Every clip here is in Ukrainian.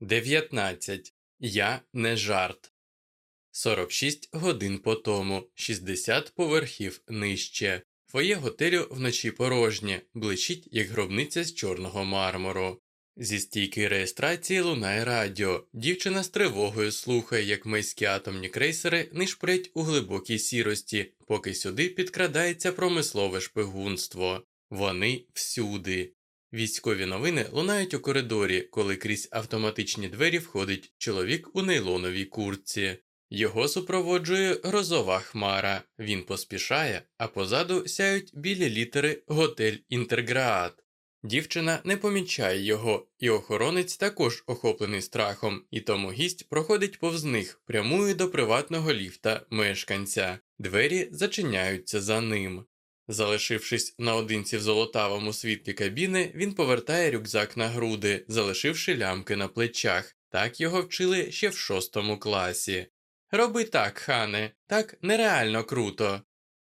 19. Я не жарт. 46 годин по тому, 60 поверхів нижче. Фоє готелю вночі порожнє, блищить, як гробниця з чорного мармуру. Зі стійки реєстрації лунає радіо. Дівчина з тривогою слухає, як мейські атомні крейсери нишпрять у глибокій сірості, поки сюди підкрадається промислове шпигунство. Вони всюди. Військові новини лунають у коридорі, коли крізь автоматичні двері входить чоловік у нейлоновій куртці. Його супроводжує грозова хмара. Він поспішає, а позаду сяють білі літери Готель Інтерграат. Дівчина не помічає його, і охоронець також охоплений страхом, і тому гість проходить повз них, прямує до приватного ліфта мешканця. Двері зачиняються за ним. Залишившись наодинці в золотавому світлі кабіни, він повертає рюкзак на груди, залишивши лямки на плечах. Так його вчили ще в шостому класі. Роби так, хане, так нереально круто.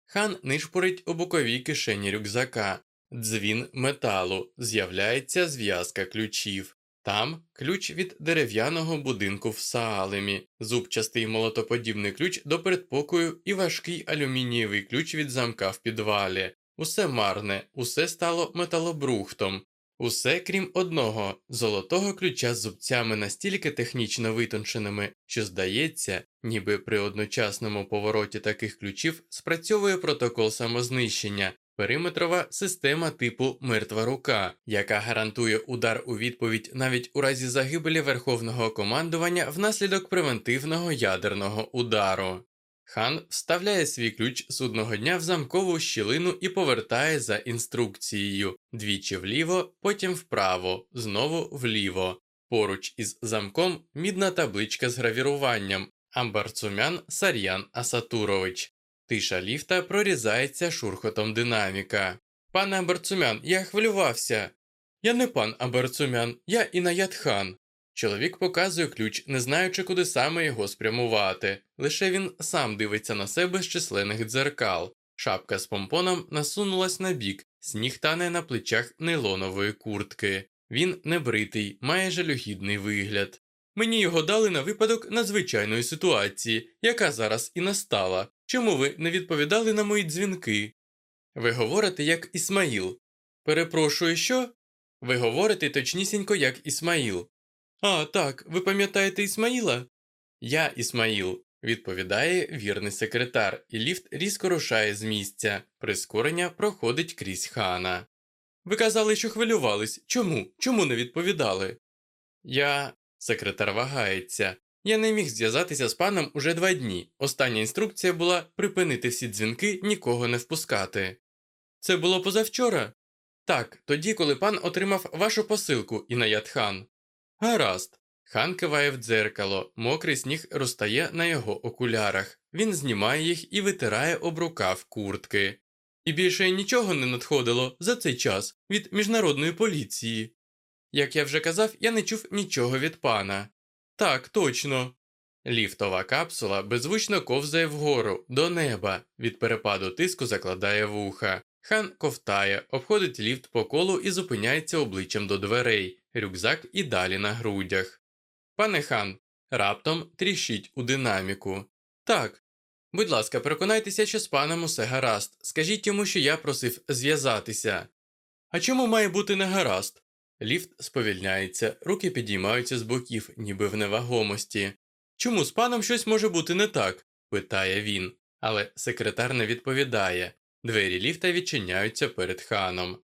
Хан нишпорить у боковій кишені рюкзака. Дзвін металу, з'являється зв'язка ключів. Там ключ від дерев'яного будинку в Саалемі, зубчастий молотоподібний ключ до передпокою і важкий алюмінієвий ключ від замка в підвалі. Усе марне, усе стало металобрухтом. Усе крім одного золотого ключа з зубцями настільки технічно витонченими, що здається, ніби при одночасному повороті таких ключів спрацьовує протокол самознищення, периметрова система типу мертва рука, яка гарантує удар у відповідь навіть у разі загибелі верховного командування внаслідок превентивного ядерного удару. Хан вставляє свій ключ судного дня в замкову щілину і повертає за інструкцією двічі вліво, потім вправо, знову вліво. Поруч із замком мідна табличка з гравіруванням Амбарцумян Сар'ян Асатурович. Тиша ліфта прорізається шурхотом динаміка. Пане Амбарцумян, я хвилювався. Я не пан Амбарцумян, я Інаят хан. Чоловік показує ключ, не знаючи, куди саме його спрямувати. Лише він сам дивиться на себе з численних дзеркал. Шапка з помпоном насунулась на бік, сніг тане на плечах нейлонової куртки. Він небритий, має жалюгідний вигляд. Мені його дали на випадок надзвичайної ситуації, яка зараз і настала. Чому ви не відповідали на мої дзвінки? Ви говорите як Ісмаїл. Перепрошую, що? Ви говорите точнісінько як Ісмаїл. А, так, ви пам'ятаєте Ісмаїла? Я Ісмаїл, відповідає вірний секретар, і ліфт різко рушає з місця. Прискорення проходить крізь хана. Ви казали, що хвилювались. Чому? Чому не відповідали? Я. Секретар вагається. Я не міг зв'язатися з паном уже два дні. Остання інструкція була припинити всі дзвінки, нікого не впускати. Це було позавчора? Так, тоді, коли пан отримав вашу посилку, Інаят хан. Гаразд. Хан киває в дзеркало, мокрий сніг розтає на його окулярах. Він знімає їх і витирає об рукав куртки. І більше нічого не надходило за цей час від міжнародної поліції. Як я вже казав, я не чув нічого від пана. Так, точно. Ліфтова капсула беззвучно ковзає вгору, до неба, від перепаду тиску закладає вуха. Хан ковтає, обходить ліфт по колу і зупиняється обличчям до дверей, рюкзак і далі на грудях. Пане хан, раптом тріщить у динаміку. Так. Будь ласка, переконайтеся, що з паном усе гаразд. Скажіть йому, що я просив зв'язатися. А чому має бути не гаразд? Ліфт сповільняється, руки підіймаються з боків, ніби в невагомості. Чому з паном щось може бути не так? питає він, але секретар не відповідає. Двері ліфта відчиняються перед ханом.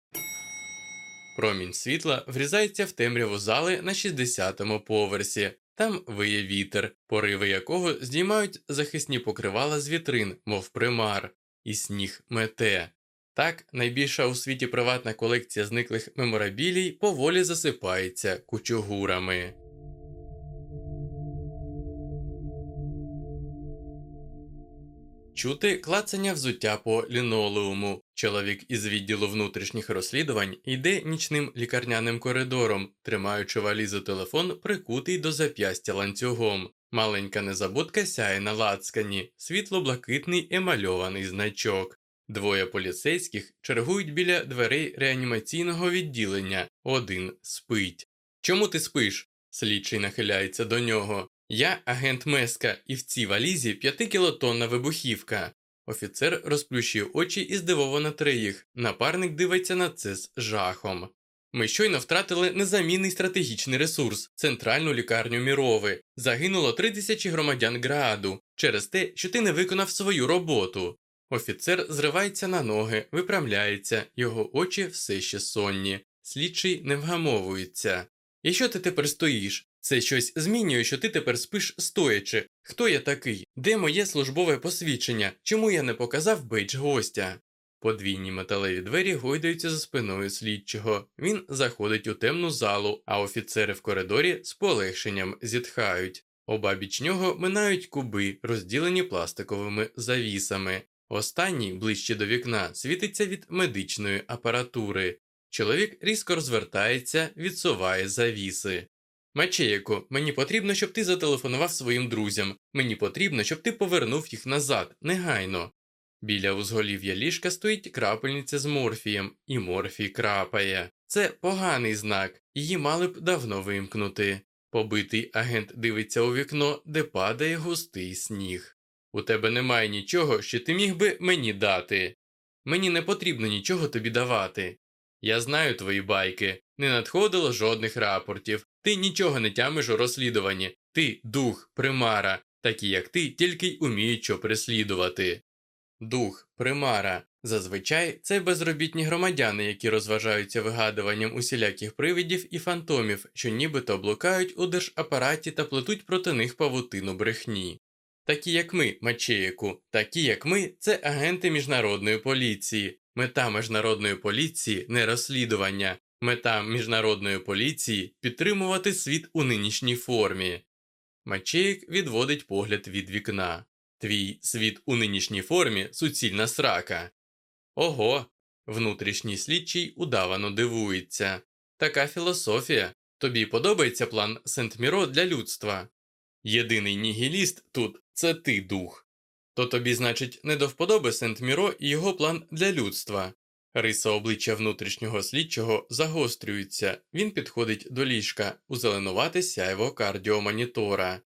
Промінь світла врізається в темряву зали на 60-му поверсі. Там виє вітер, пориви якого здіймають захисні покривала з вітрин, мов примар, і сніг мете. Так, найбільша у світі приватна колекція зниклих меморабілій поволі засипається кучугурами. Чути клацання взуття по лінолеуму. Чоловік із відділу внутрішніх розслідувань йде нічним лікарняним коридором, тримаючи валізу телефон, прикутий до зап'ястя ланцюгом. Маленька незабудка сяє на лацкані, світло-блакитний емальований значок. Двоє поліцейських чергують біля дверей реанімаційного відділення, один спить. Чому ти спиш? Слідчий нахиляється до нього. Я агент Меска, і в цій валізі п'ятикілотонна вибухівка. Офіцер розплющив очі і здивовано триїх. Напарник дивиться на це з жахом. Ми щойно втратили незамінний стратегічний ресурс центральну лікарню Мірови. Загинуло три тисячі громадян Грааду через те, що ти не виконав свою роботу. Офіцер зривається на ноги, виправляється, його очі все ще сонні. Слідчий не вгамовується. І що ти тепер стоїш? Це щось змінює, що ти тепер спиш стоячи. Хто я такий? Де моє службове посвідчення? Чому я не показав бейдж гостя? Подвійні металеві двері гойдаються за спиною слідчого. Він заходить у темну залу, а офіцери в коридорі з полегшенням зітхають. Обабіч нього минають куби, розділені пластиковими завісами. Останній, ближче до вікна, світиться від медичної апаратури. Чоловік різко розвертається, відсуває завіси. Мачеєко, мені потрібно, щоб ти зателефонував своїм друзям. Мені потрібно, щоб ти повернув їх назад, негайно. Біля узголів'я ліжка стоїть крапельниця з морфієм, і морфій крапає. Це поганий знак, її мали б давно вимкнути. Побитий агент дивиться у вікно, де падає густий сніг. У тебе немає нічого, що ти міг би мені дати. Мені не потрібно нічого тобі давати. Я знаю твої байки, не надходило жодних рапортів, ти нічого не тямиш у розслідуванні, ти дух, примара, такі як ти, тільки й уміють що переслідувати. Дух, примара. Зазвичай це безробітні громадяни, які розважаються вигадуванням усіляких привидів і фантомів, що нібито блукають у держапараті та плетуть проти них павутину брехні. Такі як ми, Мачеєку, такі як ми, це агенти міжнародної поліції. Мета міжнародної поліції не розслідування, мета міжнародної поліції підтримувати світ у нинішній формі. Мачеєк відводить погляд від вікна. Твій світ у нинішній формі суцільна срака. Ого. Внутрішній слідчий удавано дивується. Така філософія. Тобі подобається план Сент-Міро для людства. Єдиний нігіліст тут це ти дух. То тобі, значить, не до вподоби Сент-Міро і його план для людства. Риса обличчя внутрішнього слідчого загострюється, він підходить до ліжка, у зеленувате сяйво кардіомонітора.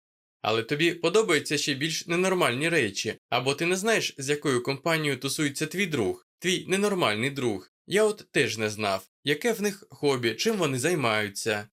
Але тобі подобаються ще більш ненормальні речі, або ти не знаєш, з якою компанією тусується твій друг, твій ненормальний друг. Я от теж не знав, яке в них хобі, чим вони займаються.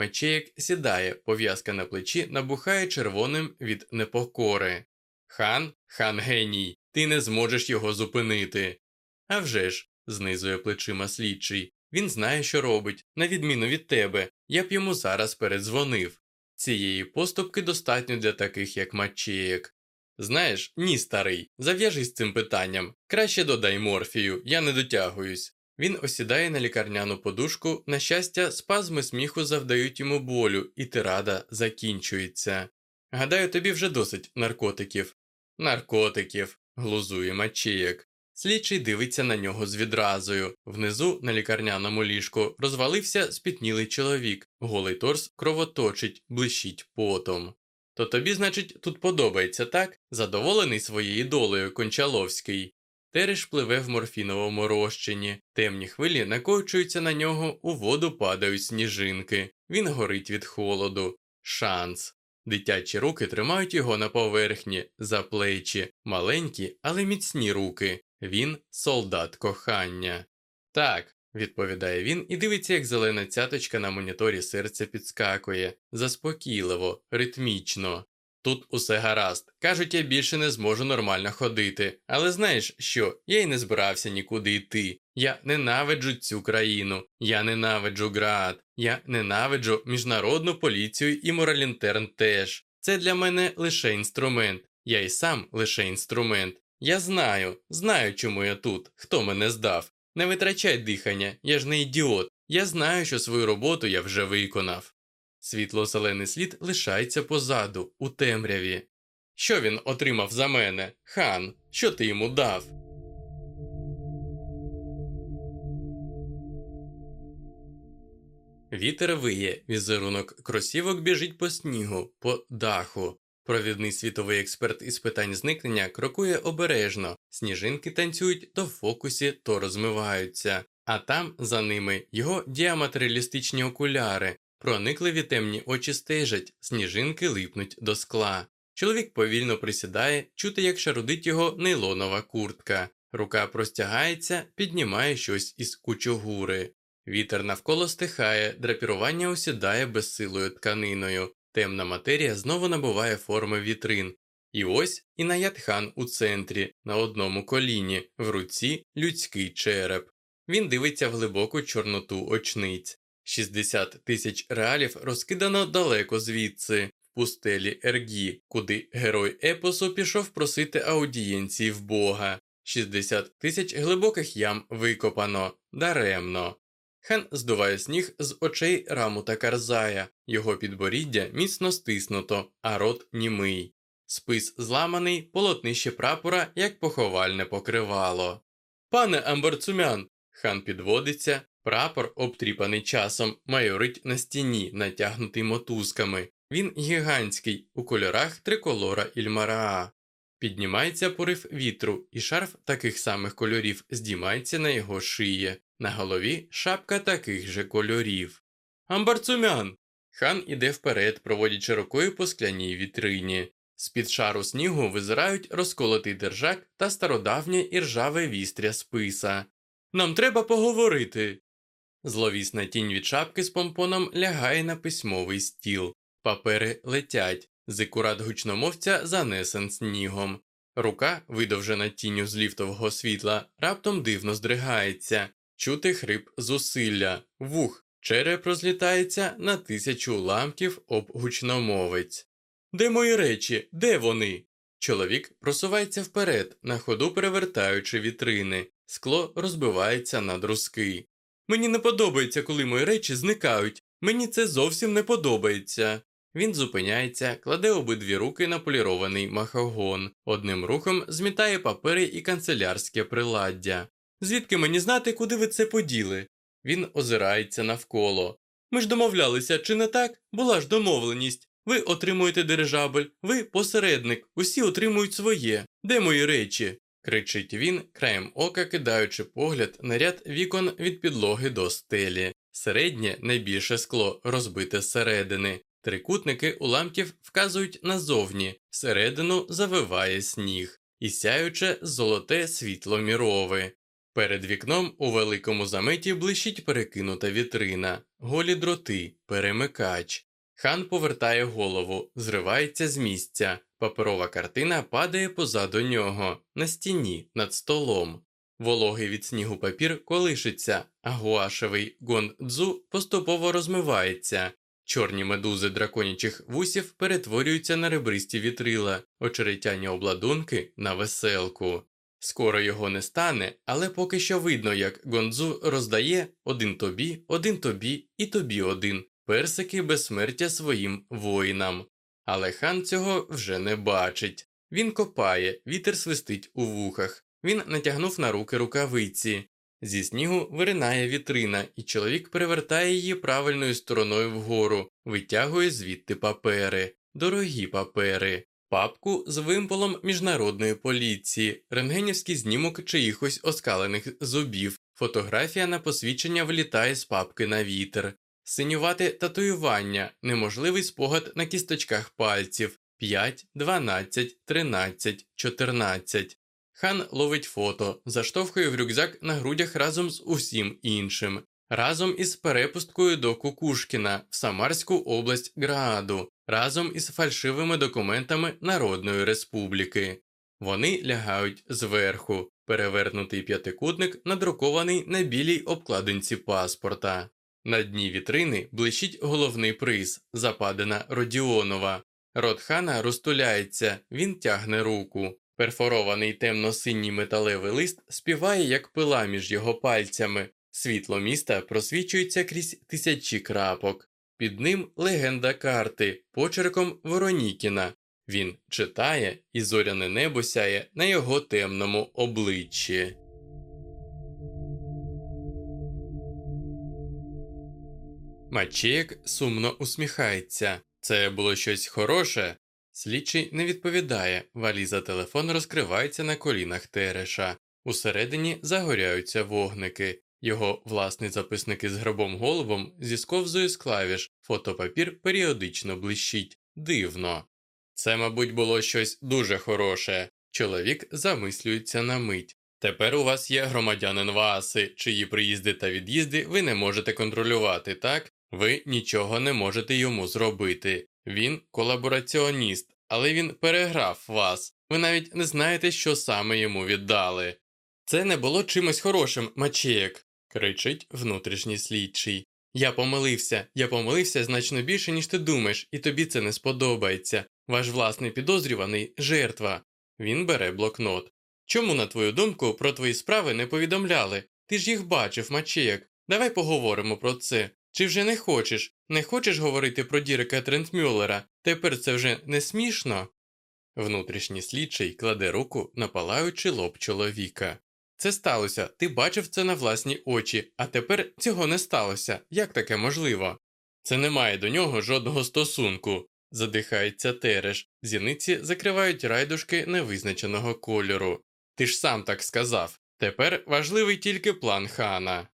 Мечеєк сідає, пов'язка на плечі набухає червоним від непокори. Хан, хан геній, ти не зможеш його зупинити. «А вже ж», – знизує плечима слідчий, він знає, що робить, на відміну від тебе, я б йому зараз передзвонив. Цієї поступки достатньо для таких, як Мачеєк. Знаєш, ні, старий, зав'яжись з цим питанням. Краще додай морфію, я не дотягуюсь. Він осідає на лікарняну подушку, на щастя, спазми сміху завдають йому болю, і тирада закінчується. Гадаю, тобі вже досить наркотиків. Наркотиків, глузує Мачеєк. Слідчий дивиться на нього з відразою. Внизу, на лікарняному ліжку, розвалився спітнілий чоловік, голий торс кровоточить, блищить потом. То тобі, значить, тут подобається, так? Задоволений своєю долею Кончаловський. Тереш пливе в морфіновому розчині, темні хвилі накочуються на нього, у воду падають сніжинки. Він горить від холоду. Шанс. Дитячі руки тримають його на поверхні, за плечі, маленькі, але міцні руки. Він солдат кохання. Так, відповідає він і дивиться, як зелена цяточка на моніторі серця підскакує, заспокійливо, ритмічно. Тут усе гаразд. Кажуть, я більше не зможу нормально ходити. Але знаєш що? Я й не збирався нікуди йти. Я ненавиджу цю країну, я ненавиджу град, я ненавиджу міжнародну поліцію і моралінтерн теж. Це для мене лише інструмент. Я й сам лише інструмент. Я знаю, знаю, чому я тут, хто мене здав. Не витрачай дихання, я ж не ідіот. Я знаю, що свою роботу я вже виконав. Світло-зелений слід лишається позаду, у темряві. Що він отримав за мене? Хан, що ти йому дав? Вітер виє, візерунок кросівок біжить по снігу, по даху. Провідний світовий експерт із питань зникнення крокує обережно, сніжинки танцюють то в фокусі, то розмиваються, а там за ними його діаматеріалістичні окуляри, проникливі темні очі стежать, сніжинки липнуть до скла. Чоловік повільно присідає, чути, як шарудить його нейлонова куртка. Рука простягається, піднімає щось із кучугури. Вітер навколо стихає, драпірування осідає безсилою тканиною. Темна матерія знову набуває форми вітрин. І ось і наядхан у центрі, на одному коліні, в руці людський череп. Він дивиться в глибоку чорноту очниць. 60 тисяч реалів розкидано далеко звідси, в пустелі Ергі, куди герой епосу пішов просити аудієнції в Бога. 60 тисяч глибоких ям викопано даремно. Хан здуває сніг з очей Рамута Карзая, його підборіддя міцно стиснуто, а рот німий. Спис зламаний, полотнище прапора, як поховальне покривало. Пане Амбарцумян. Хан підводиться, прапор, обтріпаний часом, майорить на стіні, натягнутий мотузками. Він гігантський, у кольорах триколора Ільмараа. Піднімається порив вітру, і шарф таких самих кольорів здіймається на його шиї, на голові шапка таких же кольорів. Амбарцумян. Хан іде вперед, проводячи рукою по скляній вітрині. З під шару снігу визирають розколотий держак та стародавнє іржаве вістря списа. Нам треба поговорити. Зловісна тінь від шапки з помпоном лягає на письмовий стіл. Папери летять, зикурат гучномовця занесен снігом. Рука, видовжена тінню з ліфтового світла, раптом дивно здригається, чути хрип зусилля, вух, череп розлітається на тисячу уламків об гучномовець. Де мої речі? Де вони? Чоловік просувається вперед, на ходу перевертаючи вітрини, скло розбивається на друзки. Мені не подобається, коли мої речі зникають. Мені це зовсім не подобається. Він зупиняється, кладе обидві руки на полірований махагон, одним рухом змітає папери і канцелярське приладдя. Звідки мені знати, куди ви це поділи? Він озирається навколо. Ми ж домовлялися, чи не так? Була ж домовленість. Ви отримуєте дирижабель, ви посередник, усі отримують своє. Де мої речі? Кричить він, краєм ока кидаючи погляд на ряд вікон від підлоги до стелі. Середнє найбільше скло розбите зсередини. Трикутники уламків вказують назовні, всередину завиває сніг, і сяюче золоте світло мірове. Перед вікном у великому заметі блищить перекинута вітрина, голі дроти, перемикач. Хан повертає голову, зривається з місця. Паперова картина падає позаду нього, на стіні, над столом. Вологий від снігу папір колишиться, а гуашевий гондзу поступово розмивається. Чорні медузи драконячих вусів перетворюються на ребристі вітрила, очеретяні обладунки на веселку. Скоро його не стане, але поки що видно, як Гондзу роздає один тобі, один тобі і тобі один персики безсмертя своїм воїнам. Але хан цього вже не бачить. Він копає, вітер свистить у вухах. Він натягнув на руки рукавиці. Зі снігу виринає вітрина, і чоловік перевертає її правильною стороною вгору, витягує звідти папери, дорогі папери, папку з вимполом міжнародної поліції, рентгенівський знімок чиїхось оскалених зубів, фотографія на посвідчення влітає з папки на вітер, синювате татуювання, неможливий спогад на кісточках пальців 5, 12, 13, 14. Хан ловить фото, заштовхує в рюкзак на грудях разом з усім іншим, разом із перепусткою до Кукушкіна в Самарську область Грааду, разом із фальшивими документами Народної Республіки. Вони лягають зверху, перевернутий п'ятикутник, надрукований на білій обкладинці паспорта. На дні вітрини блищить головний приз, западена Родіонова. Рот хана розтуляється, він тягне руку. Перфорований темно-синій металевий лист співає, як пила між його пальцями. Світло міста просвічується крізь тисячі крапок. Під ним легенда карти, почерком Воронікіна. Він читає, і зоряне небо сяє на його темному обличчі. Мачеєк сумно усміхається. Це було щось хороше. Слідчий не відповідає, валіза телефон розкривається на колінах Тереша. Усередині загоряються вогники. Його власний записник із гробом голубом зісковзує з клавіш, фотопапір періодично блищить. Дивно. Це, мабуть, було щось дуже хороше. Чоловік замислюється на мить. Тепер у вас є громадянин Вааси, чиї приїзди та від'їзди ви не можете контролювати, так? Ви нічого не можете йому зробити. Він колабораціоніст, але він переграв вас. Ви навіть не знаєте, що саме йому віддали. Це не було чимось хорошим, Мачеєк, кричить внутрішній слідчий. Я помилився, я помилився значно більше, ніж ти думаєш, і тобі це не сподобається. Ваш власний підозрюваний жертва. Він бере блокнот. Чому, на твою думку, про твої справи не повідомляли? Ти ж їх бачив, Мачеєк. Давай поговоримо про це. Чи вже не хочеш? Не хочеш говорити про Дірека Трентмюллера? Тепер це вже не смішно? Внутрішній слідчий кладе руку на палаючий лоб чоловіка. Це сталося, ти бачив це на власні очі, а тепер цього не сталося. Як таке можливо? Це не має до нього жодного стосунку. Задихається Тереш, зіниці закривають райдушки невизначеного кольору. Ти ж сам так сказав. Тепер важливий тільки план хана.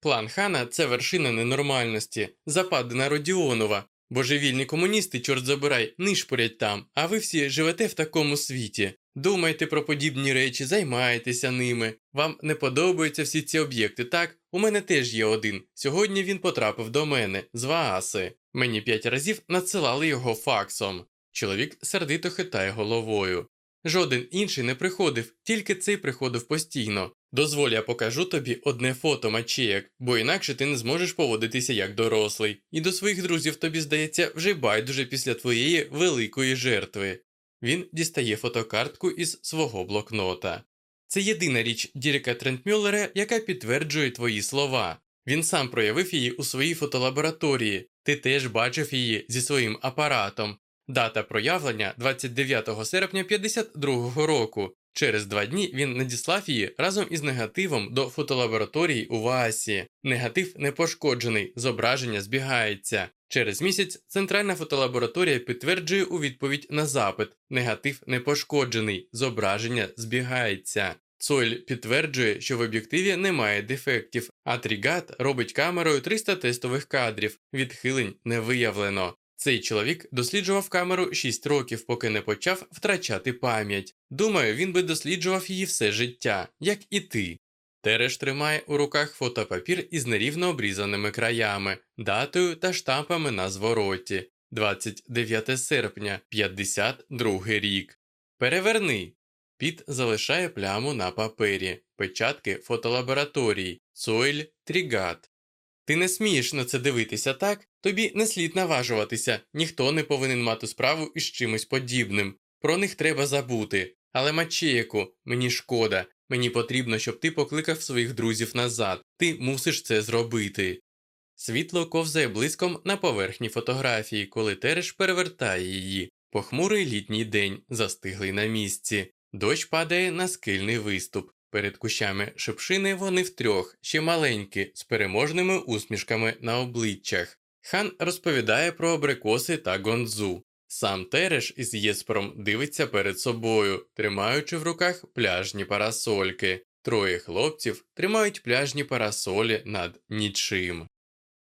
План хана це вершина ненормальності, западина Родіонова. Божевільні комуністи, чорт забирай, нишпорять там, а ви всі живете в такому світі. Думайте про подібні речі, займаєтеся ними. Вам не подобаються всі ці об'єкти, так? У мене теж є один. Сьогодні він потрапив до мене з Вааси. Мені п'ять разів надсилали його факсом. Чоловік сердито хитає головою. Жоден інший не приходив, тільки цей приходив постійно. Дозволь, я покажу тобі одне фото мачеєк, бо інакше ти не зможеш поводитися як дорослий, і до своїх друзів тобі здається вже байдуже після твоєї великої жертви. Він дістає фотокартку із свого блокнота. Це єдина річ Дірека Трентмюллера, яка підтверджує твої слова. Він сам проявив її у своїй фотолабораторії, ти теж бачив її зі своїм апаратом. Дата проявлення 29 серпня 52 року. Через два дні він надіслав її разом із негативом до фотолабораторії у Ваасі. Негатив не пошкоджений, зображення збігається. Через місяць центральна фотолабораторія підтверджує у відповідь на запит: негатив не пошкоджений, зображення збігається. Цойль підтверджує, що в об'єктиві немає дефектів, а Трігат робить камерою 300 тестових кадрів, відхилень не виявлено. Цей чоловік досліджував камеру 6 років, поки не почав втрачати пам'ять. Думаю, він би досліджував її все життя, як і ти. Тереш тримає у руках фотопапір із нерівно обрізаними краями, датою та штампами на звороті 29 серпня, 52 рік. Переверни. Піт залишає пляму на папері, печатки фотолабораторії, Сойль Трігат. Ти не смієш на це дивитися, так? Тобі не слід наважуватися, ніхто не повинен мати справу із чимось подібним. Про них треба забути. Але Мачеєку, мені шкода, мені потрібно, щоб ти покликав своїх друзів назад. Ти мусиш це зробити. Світло ковзає блиском на поверхні фотографії, коли Тереш перевертає її. Похмурий літній день, застиглий на місці. Дощ падає на скильний виступ. Перед кущами шипшини вони втрьох, ще маленькі, з переможними усмішками на обличчях. Хан розповідає про абрикоси та гонзу. Сам Тереш із Єспером дивиться перед собою, тримаючи в руках пляжні парасольки. Троє хлопців тримають пляжні парасолі над нічим.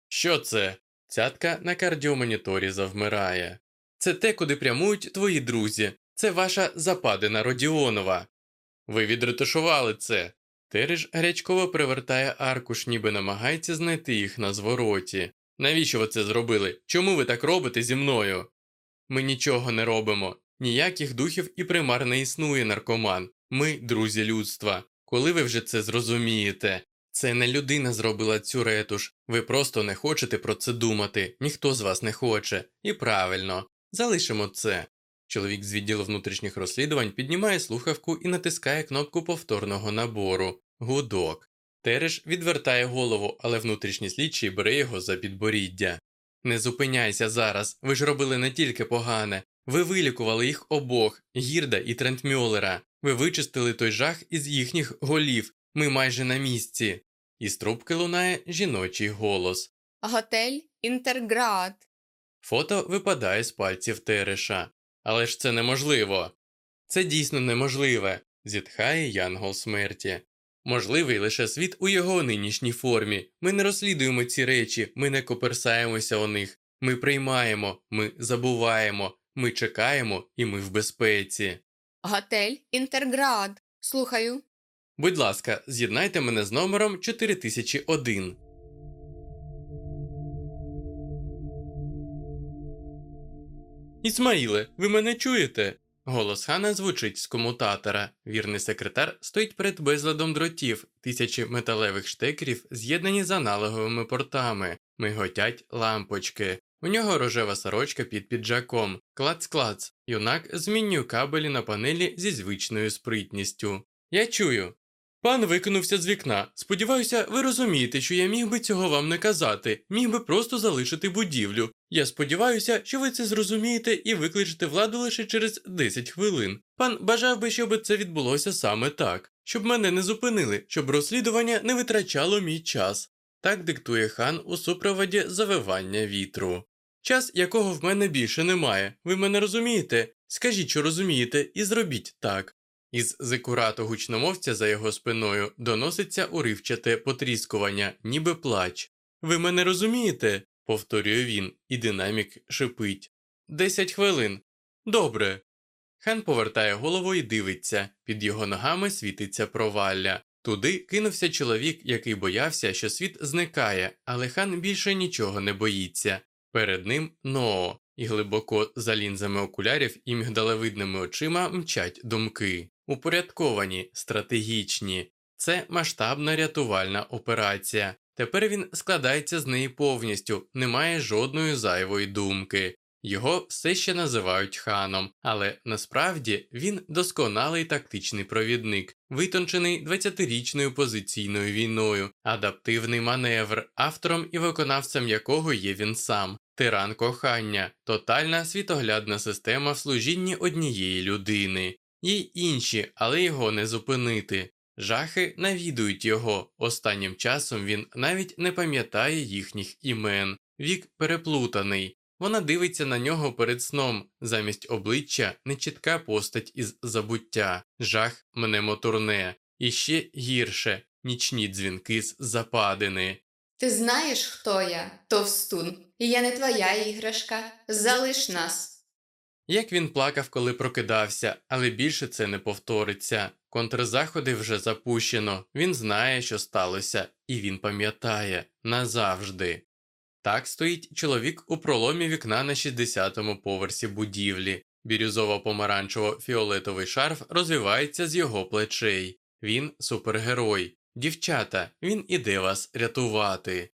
Що це? Цятка на кардіомоніторі завмирає. Це те, куди прямують твої друзі. Це ваша западина Родіонова. Ви відретушували це. Тереш гарячково привертає аркуш, ніби намагається знайти їх на звороті. Навіщо ви це зробили? Чому ви так робите зі мною? Ми нічого не робимо. Ніяких духів і примар не існує наркоман. Ми друзі людства. Коли ви вже це зрозумієте? Це не людина зробила цю ретуш. Ви просто не хочете про це думати. Ніхто з вас не хоче. І правильно, залишимо це. Чоловік з відділу внутрішніх розслідувань піднімає слухавку і натискає кнопку повторного набору гудок. Тереш відвертає голову, але внутрішній слідчий бере його за підборіддя. Не зупиняйся зараз, ви ж робили не тільки погане, ви вилікували їх обох, гірда і Трентмюллера. Ви вичистили той жах із їхніх голів. Ми майже на місці. Із трубки лунає жіночий голос. Готель Інтерград. Фото випадає з пальців Тереша. Але ж це неможливо. Це дійсно неможливе, зітхає Янгол смерті. Можливий лише світ у його нинішній формі. Ми не розслідуємо ці речі, ми не коперсаємося у них. Ми приймаємо, ми забуваємо, ми чекаємо і ми в безпеці. Готель Інтерград. Слухаю. Будь ласка, з'єднайте мене з номером 4001. Ісмаїле, ви мене чуєте? Голос Хана звучить з комутатора. Вірний секретар стоїть перед безладом дротів, тисячі металевих штекерів з'єднані з аналоговими портами, миготять лампочки. У нього рожева сорочка під піджаком, клац-клац. Юнак змінює кабелі на панелі зі звичною спритністю. Я чую. Пан викинувся з вікна. Сподіваюся, ви розумієте, що я міг би цього вам не казати, міг би просто залишити будівлю. Я сподіваюся, що ви це зрозумієте і викличете владу лише через 10 хвилин. Пан бажав би, щоб це відбулося саме так, щоб мене не зупинили, щоб розслідування не витрачало мій час. Так диктує хан у супроводі завивання вітру. Час, якого в мене більше немає. Ви мене розумієте? Скажіть, що розумієте, і зробіть так. Із зекурату гучномовця за його спиною доноситься уривчате потріскування, ніби плач. Ви мене розумієте? повторює він, і динамік шипить. Десять хвилин. Добре. Хан повертає голову і дивиться, під його ногами світиться провалля. Туди кинувся чоловік, який боявся, що світ зникає, але хан більше нічого не боїться. Перед ним Ноо, і глибоко за лінзами окулярів і мігдалевидними очима мчать думки. Упорядковані, стратегічні. Це масштабна рятувальна операція. Тепер він складається з неї повністю, немає жодної зайвої думки. Його все ще називають ханом, але насправді він досконалий тактичний провідник, витончений 20-річною позиційною війною, адаптивний маневр, автором і виконавцем якого є він сам, тиран кохання, тотальна світоглядна система в служінні однієї людини. Є інші, але його не зупинити. Жахи навідують його. Останнім часом він навіть не пам'ятає їхніх імен. Вік переплутаний. Вона дивиться на нього перед сном, замість обличчя нечітка постать із забуття, жах мене моторне, і ще гірше нічні дзвінки з западини. Ти знаєш, хто я, товстун, і я не твоя іграшка. Залиш нас. Як він плакав, коли прокидався, але більше це не повториться. Контрзаходи вже запущено, він знає, що сталося, і він пам'ятає назавжди. Так стоїть чоловік у проломі вікна на 60-му поверсі будівлі. Бірюзово-помаранчево-фіолетовий шарф розвивається з його плечей. Він супергерой. Дівчата, він іде вас рятувати.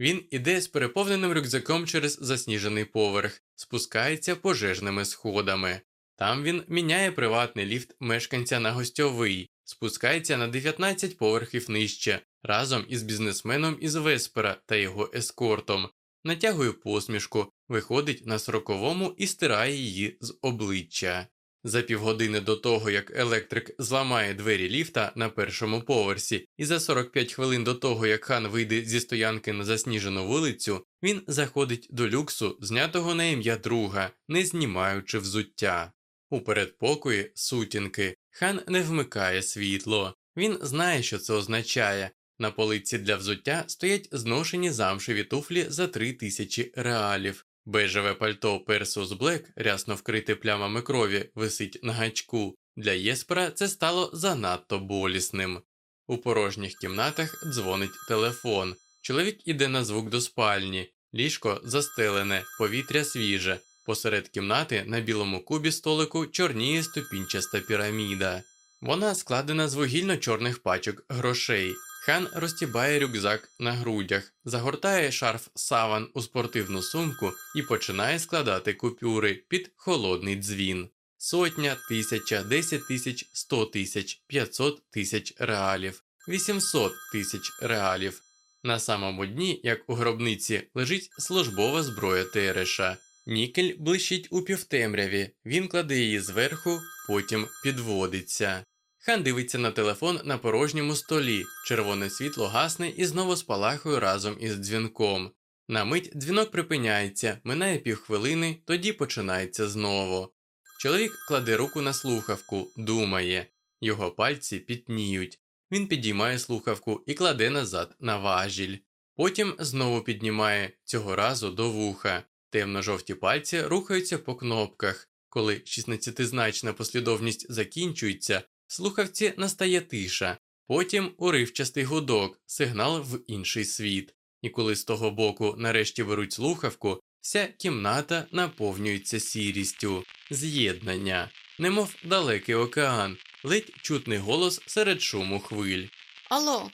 Він іде з переповненим рюкзаком через засніжений поверх, спускається пожежними сходами. Там він міняє приватний ліфт мешканця на гостьовий, спускається на 19 поверхів нижче, разом із бізнесменом із Веспера та його ескортом, натягує посмішку, виходить на сороковому і стирає її з обличчя. За півгодини до того, як електрик зламає двері ліфта на першому поверсі, і за 45 хвилин до того, як хан вийде зі стоянки на засніжену вулицю, він заходить до люксу, знятого на ім'я друга, не знімаючи взуття. У передпокої сутінки хан не вмикає світло. Він знає, що це означає. На полиці для взуття стоять зношені замшеві туфлі за три тисячі реалів. Бежеве пальто Персус Блек, рясно вкрите плямами крові, висить на гачку. Для Єспера це стало занадто болісним. У порожніх кімнатах дзвонить телефон. Чоловік іде на звук до спальні, ліжко застелене, повітря свіже. Посеред кімнати на білому кубі столику чорніє ступінчаста піраміда. Вона складена з вугільно-чорних пачок грошей. Хан розтібає рюкзак на грудях, загортає шарф саван у спортивну сумку і починає складати купюри під холодний дзвін. Сотня, тисяча, десять тисяч, сто тисяч, п'ятсот тисяч реалів, вісімсот тисяч реалів. На самому дні, як у гробниці, лежить службова зброя Тереша. Нікель блищить у півтемряві, він кладе її зверху, потім підводиться. Хан дивиться на телефон на порожньому столі, червоне світло гасне і знову спалахує разом із дзвінком. На мить дзвінок припиняється, минає півхвилини, тоді починається знову. Чоловік кладе руку на слухавку, думає, його пальці пітніють. Він підіймає слухавку і кладе назад на важіль. Потім знову піднімає цього разу до вуха. Темно-жовті пальці рухаються по кнопках. Коли 16-значна послідовність закінчується, слухавці настає тиша, потім уривчастий гудок, сигнал в інший світ. І коли з того боку нарешті беруть слухавку, вся кімната наповнюється сірістю, з'єднання, немов далекий океан, ледь чутний голос серед шуму хвиль. Алло,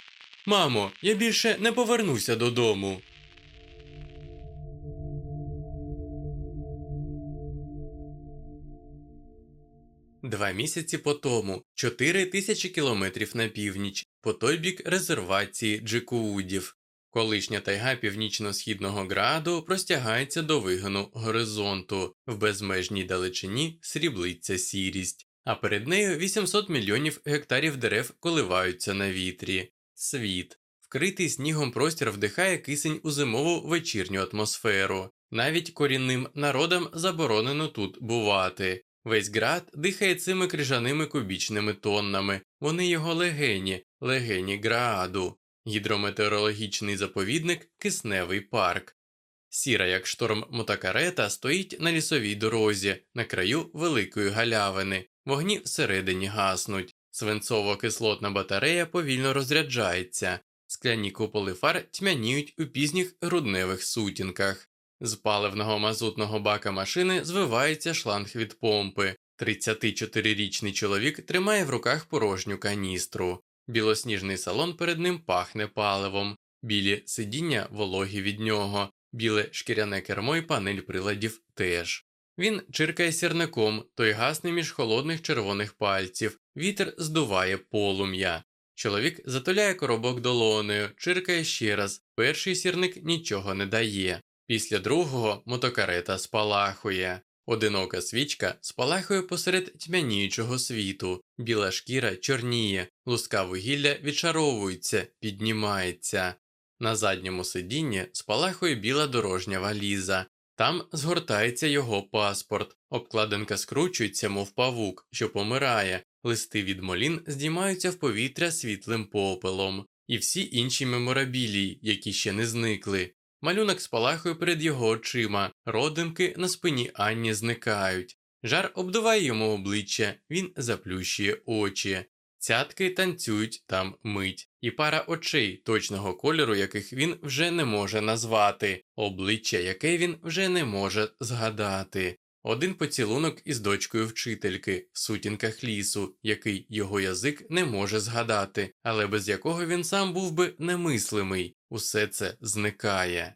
Мамо, я більше не повернуся додому. Два місяці по тому, чотири тисячі кілометрів на північ, по той бік резервації Джикуудів. Колишня тайга північно-східного граду простягається до вигину горизонту, в безмежній далечині сріблиться сірість, а перед нею 800 мільйонів гектарів дерев коливаються на вітрі. Світ. Вкритий снігом простір вдихає кисень у зимову вечірню атмосферу. Навіть корінним народам заборонено тут бувати. Весь град дихає цими крижаними кубічними тоннами, вони його легені, легені грааду, гідрометеорологічний заповідник, кисневий парк. Сіра, як шторм мотокарета, стоїть на лісовій дорозі, на краю великої галявини, вогні всередині гаснуть, свинцово-кислотна батарея повільно розряджається, скляні куполи фар тьмяніють у пізніх грудневих сутінках. З паливного мазутного бака машини звивається шланг від помпи. 34-річний чоловік тримає в руках порожню каністру. Білосніжний салон перед ним пахне паливом, білі сидіння вологі від нього, біле шкіряне кермо і панель приладів теж. Він чиркає сірником, той гасне між холодних червоних пальців, вітер здуває полум'я. Чоловік затуляє коробок долонею, чиркає ще раз, перший сірник нічого не дає. Після другого мотокарета спалахує. Одинока свічка спалахує посеред тьмяніючого світу, біла шкіра чорніє, луска вугілля відшаровується, піднімається. На задньому сидінні спалахує біла дорожня валіза. Там згортається його паспорт, обкладинка скручується, мов павук, що помирає, листи від молін здіймаються в повітря світлим попелом, і всі інші меморабілії, які ще не зникли. Малюнок спалахує перед його очима, родинки на спині Анні зникають. Жар обдуває йому обличчя, він заплющує очі. Цятки танцюють там мить, і пара очей точного кольору, яких він вже не може назвати, обличчя, яке він вже не може згадати. Один поцілунок із дочкою вчительки в сутінках лісу, який його язик не може згадати, але без якого він сам був би немислимий, усе це зникає.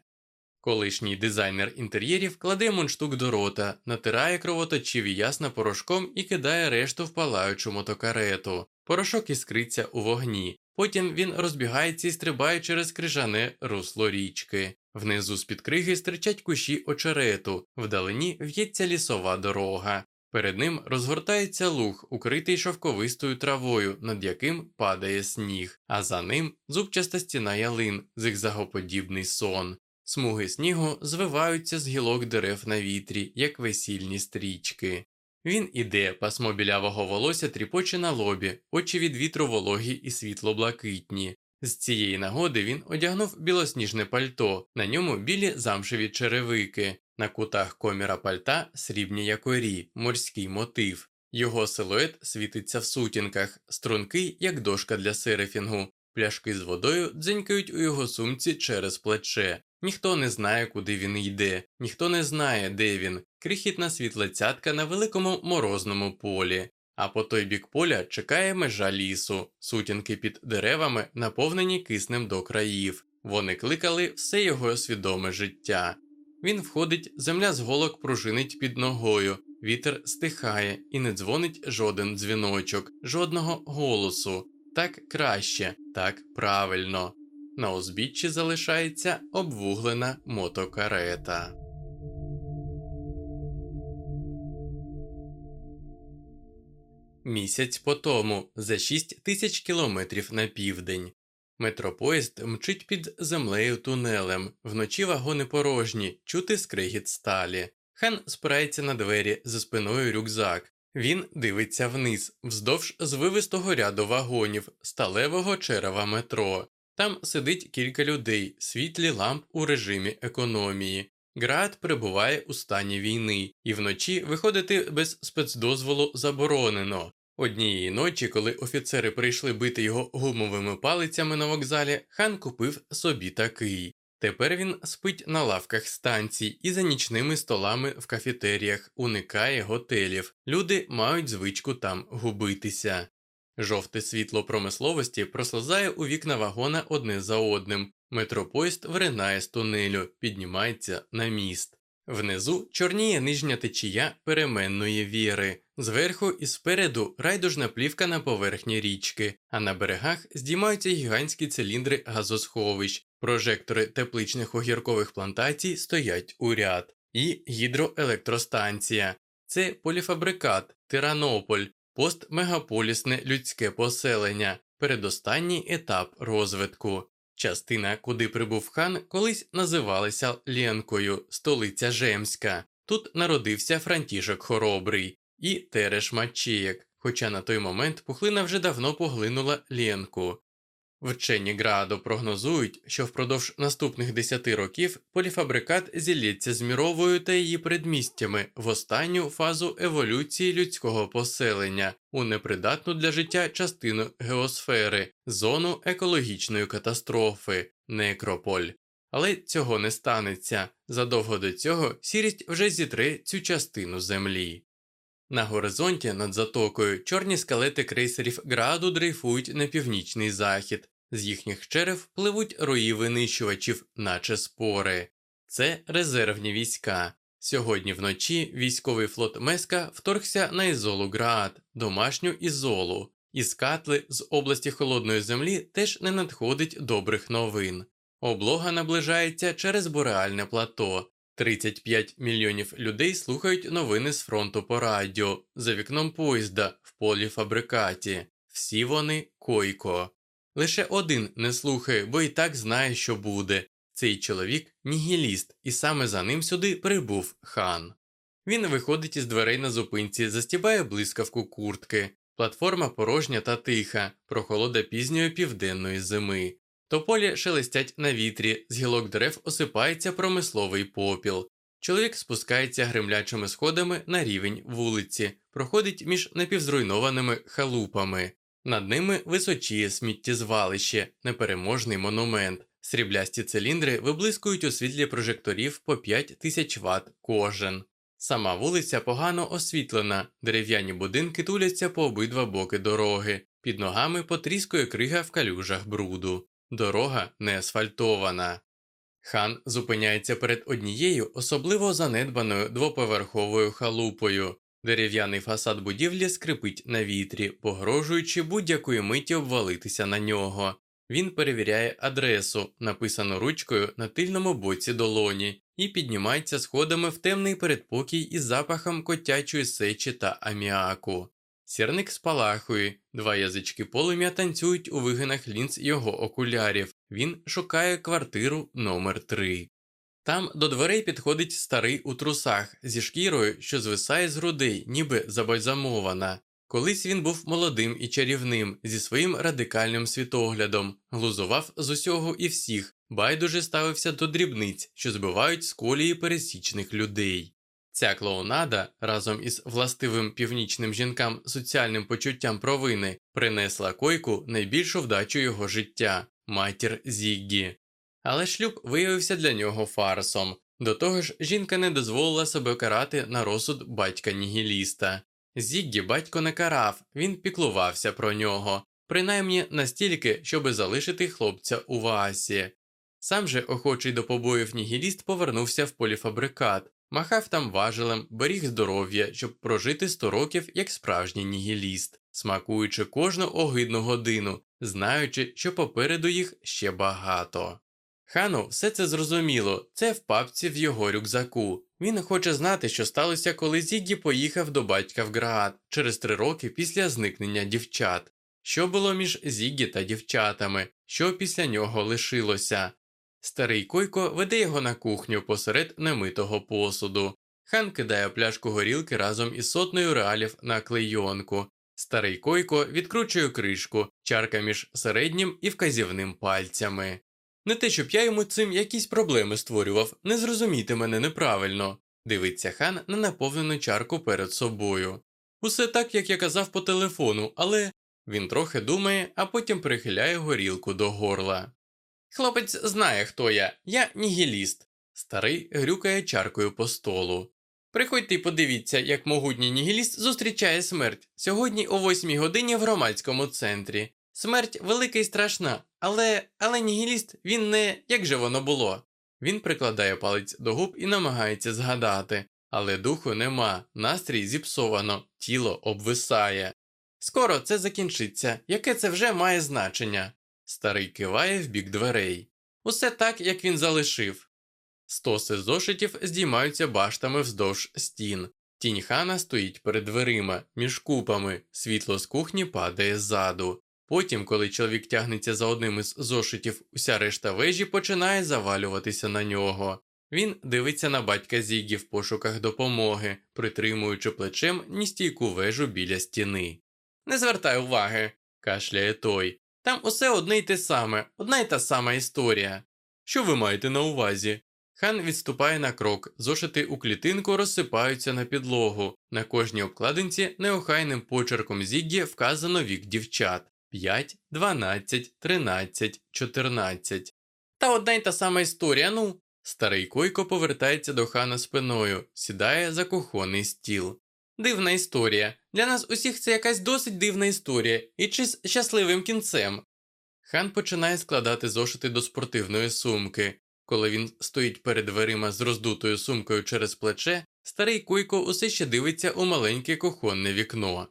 Колишній дизайнер інтер'єрів кладе мундштук до рота, натирає кровоточиві ясна порошком і кидає решту в палаючу мотокарету. Порошок іскриться у вогні. Потім він розбігається і стрибає через крижане русло річки. Внизу з під криги стирчать кущі очерету, вдалині в'ється лісова дорога. Перед ним розгортається луг, укритий шовковистою травою, над яким падає сніг, а за ним зубчаста стіна ялин, зигзагоподібний сон. Смуги снігу звиваються з гілок дерев на вітрі, як весільні стрічки. Він іде, пасмо білявого волосся тріпоче на лобі, очі від вітру вологі і світло-блакитні. З цієї нагоди він одягнув білосніжне пальто, на ньому білі замшеві черевики, на кутах коміра пальта срібні якорі, морський мотив. Його силует світиться в сутінках, стрункий, як дошка для серефінгу. Пляшки з водою дзенькають у його сумці через плече. Ніхто не знає, куди він йде, ніхто не знає, де він, крихітна світла цятка на великому морозному полі. А по той бік поля чекає межа лісу, сутінки під деревами, наповнені киснем до країв. Вони кликали все його свідоме життя. Він входить, земля з голок пружинить під ногою, вітер стихає і не дзвонить жоден дзвіночок, жодного голосу. Так краще, так правильно. На узбіччі залишається обвуглена мотокарета. Місяць по тому за 6 тисяч кілометрів на південь. Метропоїзд мчить під землею тунелем, вночі вагони порожні, чути скригіт сталі. Хан спирається на двері за спиною рюкзак. Він дивиться вниз, вздовж звивистого ряду вагонів, сталевого черева метро. Там сидить кілька людей, світлі ламп у режимі економії. Град перебуває у стані війни, і вночі виходити без спецдозволу заборонено. Однієї ночі, коли офіцери прийшли бити його гумовими палицями на вокзалі, хан купив собі такий. Тепер він спить на лавках станцій і за нічними столами в кафетеріях, уникає готелів. Люди мають звичку там губитися. Жовте світло промисловості прослизає у вікна вагона одне за одним. Метропоїзд виринає з тунелю, піднімається на міст. Внизу чорніє нижня течія переменної віри, зверху і спереду райдужна плівка на поверхні річки, а на берегах здіймаються гігантські циліндри газосховищ, прожектори тепличних огіркових плантацій стоять у ряд, і гідроелектростанція. Це поліфабрикат, Тиранополь, постмегаполісне людське поселення, передостанній етап розвитку. Частина, куди прибув хан, колись називалася Лєнкою, столиця Жемська. Тут народився Франтішок Хоробрий і Тереш Мачієк, хоча на той момент пухлина вже давно поглинула Ленку. Вчені Градо прогнозують, що впродовж наступних 10 років поліфабрикат зілється з міровою та її предмістями в останню фазу еволюції людського поселення у непридатну для життя частину геосфери, зону екологічної катастрофи, некрополь. Але цього не станеться задовго до цього сірість вже зітре цю частину землі. На горизонті над затокою чорні скелети крейсерів Граду дрейфують на північний захід, з їхніх черев пливуть рої винищувачів, наче спори. Це резервні війська. Сьогодні вночі військовий флот Меска вторгся на Ізолу Град, домашню Ізолу, із Катли з області Холодної Землі теж не надходить добрих новин. Облога наближається через бореальне плато. 35 мільйонів людей слухають новини з фронту по радіо за вікном поїзда в полі фабрикаті. Всі вони койко. Лише один не слухає, бо і так знає, що буде. Цей чоловік нігіліст, і саме за ним сюди прибув хан. Він виходить із дверей на зупинці, застібає блискавку куртки. Платформа порожня та тиха, прохолода пізньої південної зими. Тополі шелестять на вітрі, з гілок дерев осипається промисловий попіл. Чоловік спускається гремлячими сходами на рівень вулиці, проходить між напівзруйнованими халупами. Над ними височіє сміттєзвалище, непереможний монумент. Сріблясті циліндри виблискують у світлі прожекторів по 5 тисяч ватт кожен. Сама вулиця погано освітлена, дерев'яні будинки туляться по обидва боки дороги, під ногами потріскує крига в калюжах бруду. Дорога не асфальтована. Хан зупиняється перед однією особливо занедбаною двоповерховою халупою. Дерев'яний фасад будівлі скрипить на вітрі, погрожуючи будь-якої миті обвалитися на нього. Він перевіряє адресу, написану ручкою на тильному боці долоні, і піднімається сходами в темний передпокій із запахом котячої сечі та аміаку. Сірник спалахує, два язички полум'я танцюють у вигинах лінз його окулярів. Він шукає квартиру номер 3 Там до дверей підходить старий у трусах зі шкірою, що звисає з грудей, ніби забальзамована. Колись він був молодим і чарівним, зі своїм радикальним світоглядом, глузував з усього і всіх, байдуже ставився до дрібниць, що збивають з колії пересічних людей. Ця клоунада разом із властивим північним жінкам соціальним почуттям провини принесла койку найбільшу вдачу його життя матір Зіггі. Але шлюб виявився для нього фарсом. До того ж, жінка не дозволила себе карати на розсуд батька Нігіліста. Зіггі батько не карав, він піклувався про нього, принаймні настільки, щоби залишити хлопця у Ваасі. Сам же охочий до побоїв Нігіліст повернувся в поліфабрикат, махав там важелем, беріг здоров'я, щоб прожити сто років як справжній нігіліст, смакуючи кожну огидну годину, знаючи, що попереду їх ще багато. Хану все це зрозуміло, це в папці в його рюкзаку. Він хоче знати, що сталося, коли Зіггі поїхав до батька в Град через три роки після зникнення дівчат. Що було між Зіггі та дівчатами, що після нього лишилося. Старий койко веде його на кухню посеред немитого посуду. Хан кидає пляшку горілки разом із сотнею реалів на клейонку. Старий койко відкручує кришку, чарка між середнім і вказівним пальцями. Не те, щоб я йому цим якісь проблеми створював, не зрозумійте мене неправильно. Дивиться хан на наповнену чарку перед собою. Усе так, як я казав по телефону, але він трохи думає, а потім прихиляє горілку до горла. Хлопець знає, хто я, я нігіліст. Старий грюкає чаркою по столу. Приходьте і подивіться, як могутній нігіліст зустрічає смерть сьогодні о восьмій годині в громадському центрі. Смерть велика і страшна, але але нігіліст він не як же воно було. Він прикладає палець до губ і намагається згадати, але духу нема, настрій зіпсовано, тіло обвисає. Скоро це закінчиться, яке це вже має значення. Старий киває в бік дверей. Усе так, як він залишив. Стоси зошитів здіймаються баштами вздовж стін. Тінь хана стоїть перед дверима, між купами, світло з кухні падає ззаду. Потім, коли чоловік тягнеться за одним із зошитів, уся решта вежі починає завалюватися на нього. Він дивиться на батька Зігі в пошуках допомоги, притримуючи плечем ністійку вежу біля стіни. Не звертай уваги, кашляє той. Там усе одне й те саме, одна й та сама історія. Що ви маєте на увазі? Хан відступає на крок, зошити у клітинку розсипаються на підлогу. На кожній обкладинці неохайним почерком Зіггі вказано вік дівчат 5, 12, 13, 14. Та одна й та сама історія, ну. Старий койко повертається до хана спиною, сідає за кухонний стіл. Дивна історія. Для нас усіх це якась досить дивна історія, і чи з щасливим кінцем. Хан починає складати зошити до спортивної сумки. Коли він стоїть перед дверима з роздутою сумкою через плече, старий Куйко усе ще дивиться у маленьке кухонне вікно.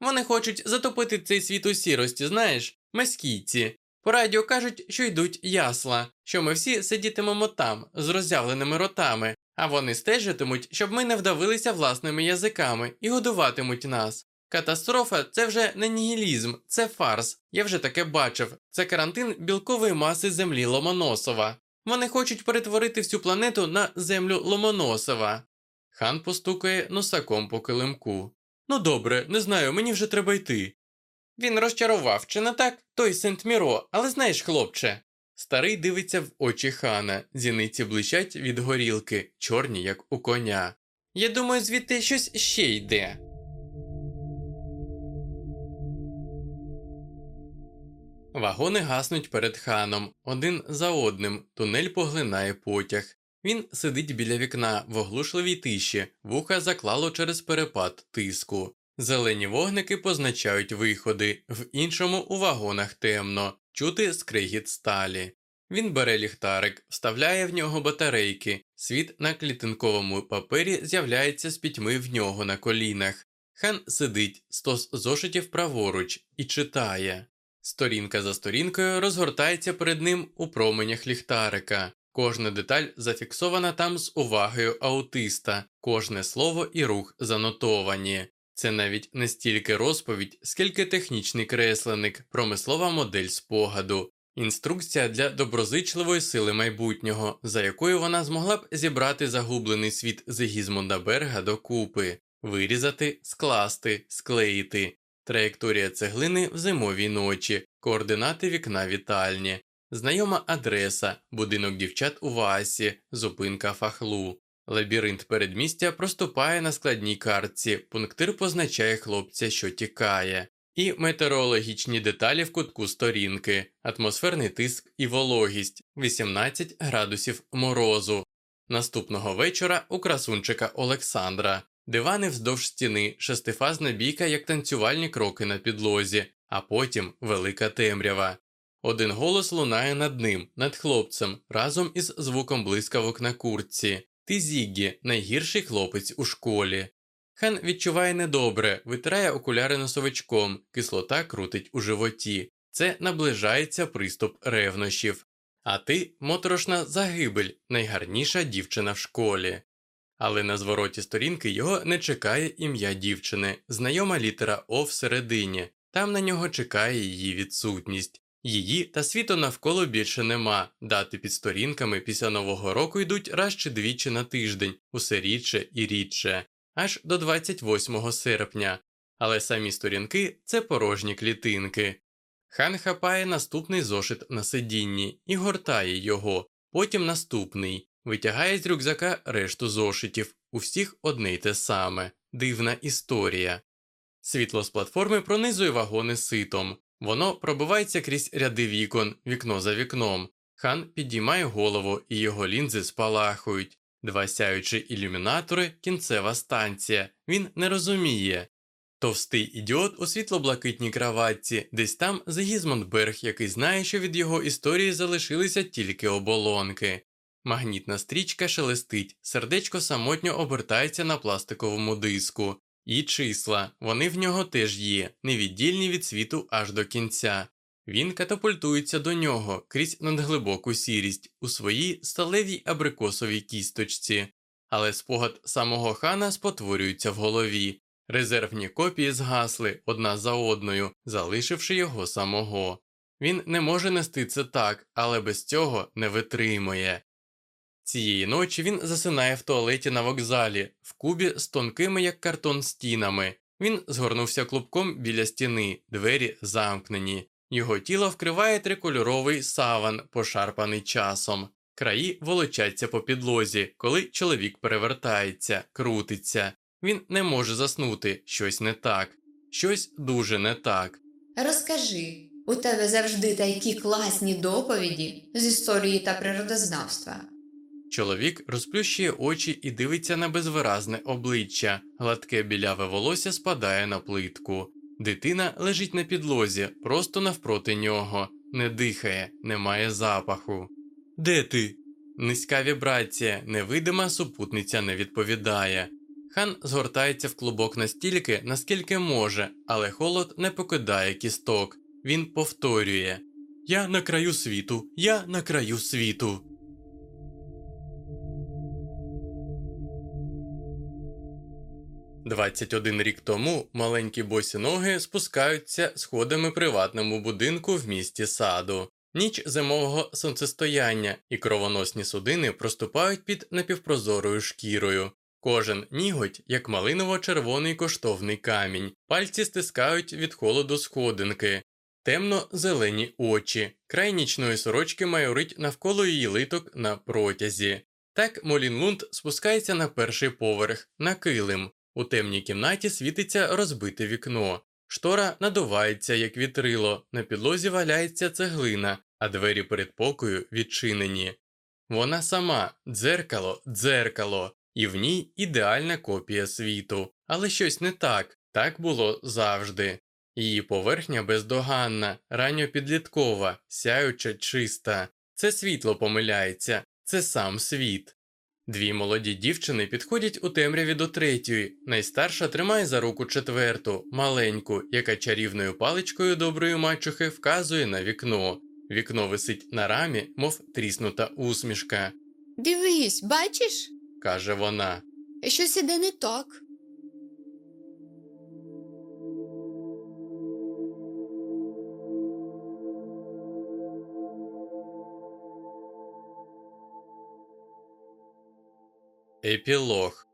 Вони хочуть затопити цей світ у сірості, знаєш, мескійці. По радіо кажуть, що йдуть ясла, що ми всі сидітимемо там, з роззявленими ротами, а вони стежитимуть, щоб ми не вдавилися власними язиками і годуватимуть нас. Катастрофа це вже не нігілізм, це фарс. Я вже таке бачив. Це карантин білкової маси землі Ломоносова. Вони хочуть перетворити всю планету на землю Ломоносова. Хан постукає носаком по килимку. Ну добре, не знаю, мені вже треба йти. Він розчарував, чи не так, той Сент Міро, але знаєш, хлопче. Старий дивиться в очі хана, зіниці блищать від горілки, чорні, як у коня. Я думаю, звідти щось ще йде. Вагони гаснуть перед ханом, один за одним, тунель поглинає потяг. Він сидить біля вікна в оглушливій тиші, вуха заклало через перепад тиску. Зелені вогники позначають виходи, в іншому у вагонах темно, чути скригіт сталі. Він бере ліхтарик, вставляє в нього батарейки, світ на клітинковому папері з'являється з пітьми в нього на колінах. Хан сидить, стос зошитів праворуч, і читає. Сторінка за сторінкою розгортається перед ним у променях ліхтарика. Кожна деталь зафіксована там з увагою аутиста, кожне слово і рух занотовані. Це навіть не стільки розповідь, скільки технічний кресленик, промислова модель спогаду, інструкція для доброзичливої сили майбутнього, за якою вона змогла б зібрати загублений світ Зигізмунда Берга докупи, вирізати, скласти, склеїти, траєкторія цеглини в зимовій ночі, координати вікна вітальні, знайома адреса, будинок дівчат у Васі, зупинка фахлу. Лабіринт передмістя проступає на складній картці, пунктир позначає хлопця, що тікає, і метеорологічні деталі в кутку сторінки, атмосферний тиск і вологість 18 градусів морозу. Наступного вечора у красунчика Олександра, дивани вздовж стіни, шестифазна бійка, як танцювальні кроки на підлозі, а потім велика темрява. Один голос лунає над ним, над хлопцем, разом із звуком блискавок на куртці. Ти Зіггі, найгірший хлопець у школі. Хан відчуває недобре, витирає окуляри носовичком, кислота крутить у животі. Це наближається приступ ревнощів. А ти моторошна загибель, найгарніша дівчина в школі. Але на звороті сторінки його не чекає ім'я дівчини, знайома літера О всередині, там на нього чекає її відсутність. Її та світу навколо більше нема. Дати під сторінками після Нового року йдуть раз чи двічі на тиждень, усе рідше і рідше, аж до 28 серпня. Але самі сторінки це порожні клітинки. Хан хапає наступний зошит на сидінні і гортає його, потім наступний, витягає з рюкзака решту зошитів, у всіх одне й те саме дивна історія. Світло з платформи пронизує вагони ситом. Воно пробивається крізь ряди вікон, вікно за вікном. Хан підіймає голову, і його лінзи спалахують. Два сяючі ілюмінатори, кінцева станція. Він не розуміє. Товстий ідіот у світло-блакитній краватці, десь там Зегізмондберг, який знає, що від його історії залишилися тільки оболонки. Магнітна стрічка шелестить, сердечко самотньо обертається на пластиковому диску. І числа, вони в нього теж є, невіддільні від світу аж до кінця. Він катапультується до нього крізь надглибоку сірість у своїй сталевій абрикосовій кісточці, але спогад самого хана спотворюється в голові. Резервні копії згасли одна за одною, залишивши його самого. Він не може нести це так, але без цього не витримує. Цієї ночі він засинає в туалеті на вокзалі, в кубі з тонкими, як картон, стінами. Він згорнувся клубком біля стіни, двері замкнені. Його тіло вкриває трикольоровий саван, пошарпаний часом. Краї волочаться по підлозі, коли чоловік перевертається, крутиться. Він не може заснути, щось не так, щось дуже не так. Розкажи, у тебе завжди такі класні доповіді з історії та природознавства. Чоловік розплющує очі і дивиться на безвиразне обличчя, гладке біляве волосся спадає на плитку. Дитина лежить на підлозі, просто навпроти нього, не дихає, немає запаху. Де ти? Низька вібрація, невидима супутниця не відповідає. Хан згортається в клубок настільки, наскільки може, але холод не покидає кісток. Він повторює Я на краю світу, я на краю світу. Двадцять один рік тому маленькі босі ноги спускаються сходами приватному будинку в місті саду. Ніч зимового сонцестояння і кровоносні судини проступають під напівпрозорою шкірою. Кожен ніготь, як малиново-червоний коштовний камінь, пальці стискають від холоду сходинки, темно-зелені очі, край нічної сорочки майорить навколо її литок на протязі. Так Молін Лунд спускається на перший поверх, на килим. У темній кімнаті світиться розбите вікно. Штора надувається, як вітрило, на підлозі валяється цеглина, а двері передпокою відчинені. Вона сама дзеркало, дзеркало, і в ній ідеальна копія світу, але щось не так, так було завжди. Її поверхня бездоганна, ранньопідліткова, сяюча чиста. Це світло помиляється, це сам світ. Дві молоді дівчини підходять у темряві до третьої, найстарша тримає за руку четверту, маленьку, яка чарівною паличкою доброї мачухи вказує на вікно. Вікно висить на рамі, мов тріснута усмішка, Дивись, бачиш? каже вона. Щось іде не так. Епілог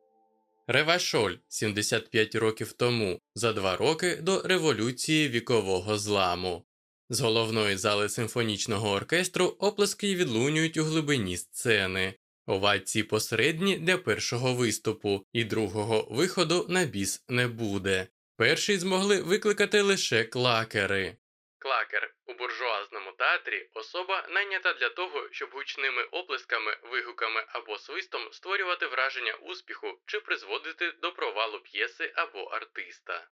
Ревашоль 75 років тому, за два роки до революції вікового зламу. З головної зали симфонічного оркестру оплески відлунюють у глибині сцени, овації посередні для першого виступу, і другого виходу на біс не буде. Перший змогли викликати лише клакери. Клакер у буржуазному театрі особа найнята для того, щоб гучними оплесками, вигуками або свистом створювати враження успіху чи призводити до провалу п'єси або артиста.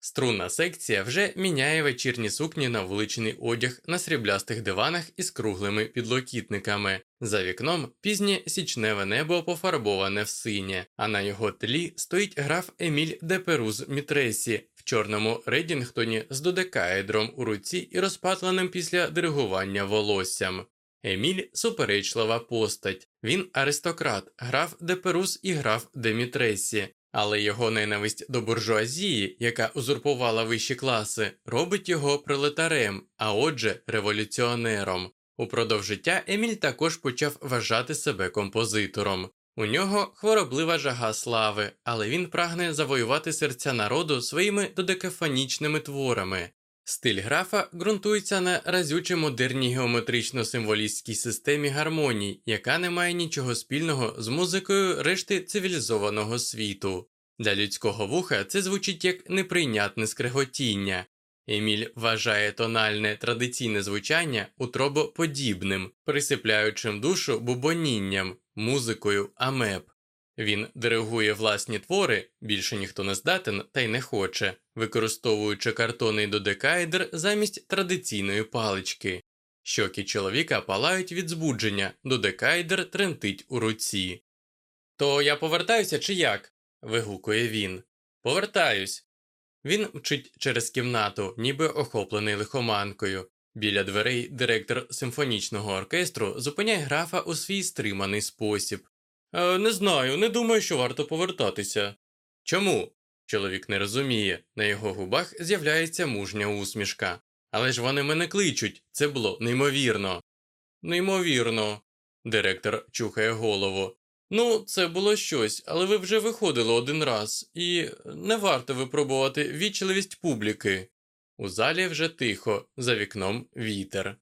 Струнна секція вже міняє вечірні сукні на вуличний одяг на сріблястих диванах із круглими підлокітниками. За вікном пізнє січневе небо пофарбоване в синє, а на його тлі стоїть граф Еміль де Перуз Мітресі чорному Редінгтоні з додекаедром у руці і розпатленим після диригування волоссям. Еміль суперечлива постать. Він аристократ, граф де Перус і граф де Мітресі. Але його ненависть до буржуазії, яка узурпувала вищі класи, робить його пролетарем, а отже, революціонером. Упродовж життя Еміль також почав вважати себе композитором. У нього хвороблива жага слави, але він прагне завоювати серця народу своїми додекафонічними творами. Стиль графа ґрунтується на разюче модерній геометрично-символістській системі гармоній, яка не має нічого спільного з музикою решти цивілізованого світу. Для людського вуха це звучить як неприйнятне скреготіння. Еміль вважає тональне традиційне звучання утробоподібним, присипляючим душу бубонінням, музикою амеб. Він диригує власні твори, більше ніхто не здатен та й не хоче, використовуючи картонний додекаедр замість традиційної палички. Щоки чоловіка палають від збудження, додекаедр тремтить у руці. То я повертаюся чи як? вигукує він. Повертаюсь. Він мчить через кімнату, ніби охоплений лихоманкою. Біля дверей директор симфонічного оркестру зупиняє графа у свій стриманий спосіб. «Е, не знаю, не думаю, що варто повертатися. Чому? Чоловік не розуміє, на його губах з'являється мужня усмішка. Але ж вони мене кличуть, це було неймовірно. Неймовірно. Директор чухає голову. Ну, це було щось, але ви вже виходили один раз, і не варто випробувати вічливість публіки. У залі вже тихо, за вікном вітер.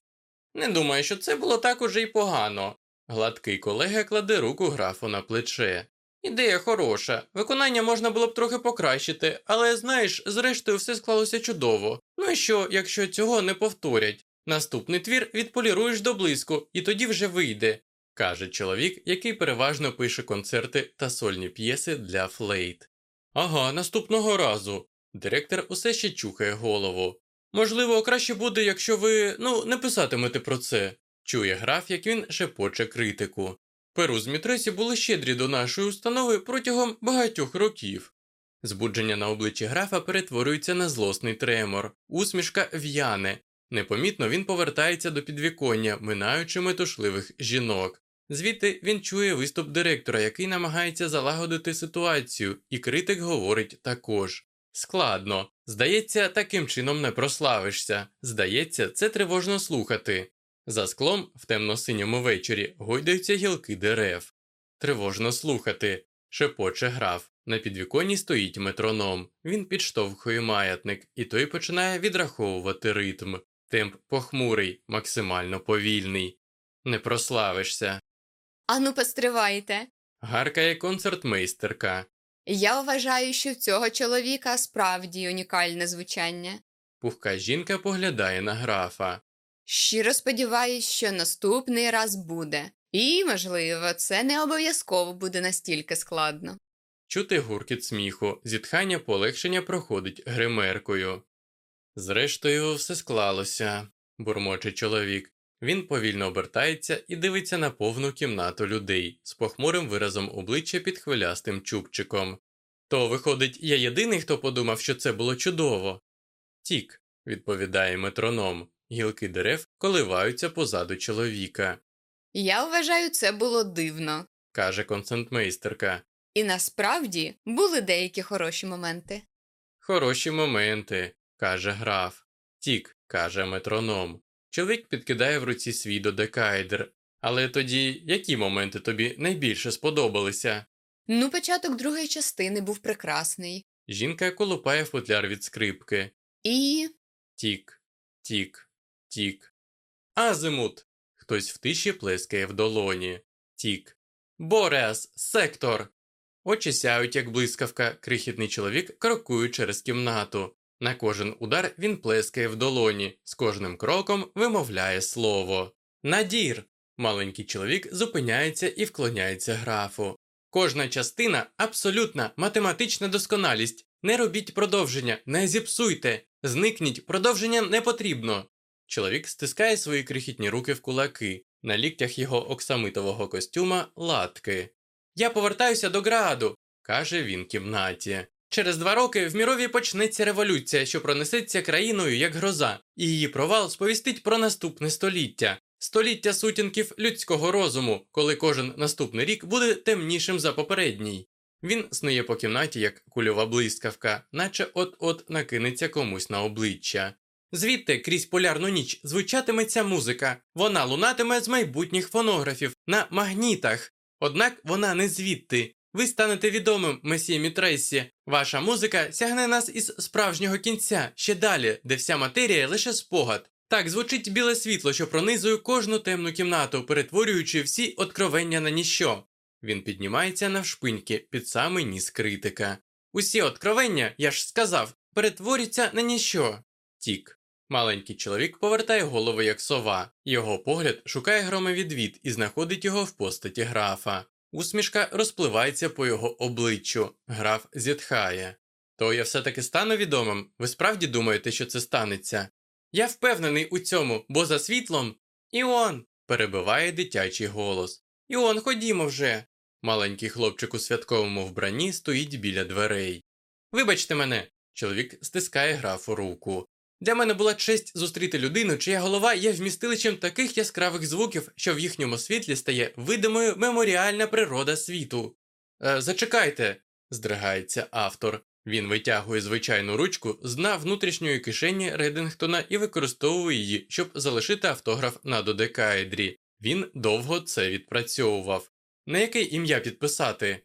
Не думаю, що це було так уже й погано. Гладкий колега кладе руку графу на плече. Ідея хороша, виконання можна було б трохи покращити, але знаєш, зрештою все склалося чудово. Ну і що, якщо цього не повторять? Наступний твір відполіруєш до блиску, і тоді вже вийде, каже чоловік, який переважно пише концерти та сольні п'єси для флейт. Ага, наступного разу. Директор усе ще чухає голову. Можливо, краще буде, якщо ви ну не писатимете про це. Чує граф, як він шепоче критику. Перуз-Мітресі були щедрі до нашої установи протягом багатьох років. Збудження на обличчі графа перетворюється на злосний тремор, усмішка в'яне. Непомітно він повертається до підвіконня, минаючи метушливих жінок. Звідти він чує виступ директора, який намагається залагодити ситуацію, і критик говорить також. Складно. Здається, таким чином не прославишся. Здається, це тривожно слухати. За склом в темно-синьому вечорі гойдаються гілки дерев. Тривожно слухати. Шепоче граф. На підвіконні стоїть метроном. Він підштовхує маятник, і той починає відраховувати ритм. Темп похмурий, максимально повільний. Не прославишся. Ану, постривайте. Гаркає концертмейстерка. Я вважаю, що в цього чоловіка справді унікальне звучання. Пухка жінка поглядає на графа. Щиро сподіваюсь, що наступний раз буде. І, можливо, це не обов'язково буде настільки складно. Чути гуркіт сміху, зітхання полегшення проходить гримеркою. Зрештою, все склалося, бурмоче чоловік. Він повільно обертається і дивиться на повну кімнату людей з похмурим виразом обличчя під хвилястим чубчиком. То, виходить, я єдиний, хто подумав, що це було чудово. Тік, відповідає метроном. Гілки дерев коливаються позаду чоловіка, Я вважаю, це було дивно. каже концентмейстерка. І насправді були деякі хороші моменти. Хороші моменти, каже граф. Тік, каже метроном. Чоловік підкидає в руці свій додекаедр. Але тоді які моменти тобі найбільше сподобалися? Ну, початок другої частини був прекрасний. Жінка колупає футляр від скрипки. І Тік, тік, тік. Азимут. Хтось в тиші плескає в долоні. Тік. Бореас, сектор. Очі сяють, як блискавка, крихітний чоловік крокує через кімнату. На кожен удар він плескає в долоні, з кожним кроком вимовляє слово. Надір. Маленький чоловік зупиняється і вклоняється графу. Кожна частина абсолютна математична досконалість. Не робіть продовження, не зіпсуйте. Зникніть, продовження не потрібно. Чоловік стискає свої крихітні руки в кулаки, на ліктях його оксамитового костюма латки. Я повертаюся до граду, каже він кімнаті. Через два роки в мірові почнеться революція, що пронесеться країною як гроза, і її провал сповістить про наступне століття. Століття сутінків людського розуму, коли кожен наступний рік буде темнішим за попередній. Він снує по кімнаті, як кульова блискавка, наче от-от накинеться комусь на обличчя. Звідти крізь полярну ніч звучатиме ця музика. Вона лунатиме з майбутніх фонографів на магнітах. Однак вона не звідти. Ви станете відомим, месія Мітрейсі. Ваша музика сягне нас із справжнього кінця, ще далі, де вся матерія лише спогад. Так звучить біле світло, що пронизує кожну темну кімнату, перетворюючи всі откровення на ніщо. Він піднімається навшпиньки під самий ніс критика. Усі откровення, я ж сказав, перетворюються на ніщо. Тік. Маленький чоловік повертає голову як сова, його погляд шукає громовідвід і знаходить його в постаті графа. Усмішка розпливається по його обличчю, граф зітхає. То я все таки стану відомим. Ви справді думаєте, що це станеться? Я впевнений у цьому, бо за світлом. Іон. перебиває дитячий голос. Іон, ходімо вже. Маленький хлопчик у святковому вбранні стоїть біля дверей. Вибачте мене, чоловік стискає графу руку. Для мене була честь зустріти людину, чия голова є вмістилищем таких яскравих звуків, що в їхньому світлі стає видимою меморіальна природа світу. Е, зачекайте, здригається автор. Він витягує звичайну ручку з дна внутрішньої кишені Редингтона і використовує її, щоб залишити автограф на додекаедрі. Він довго це відпрацьовував. На яке ім'я підписати?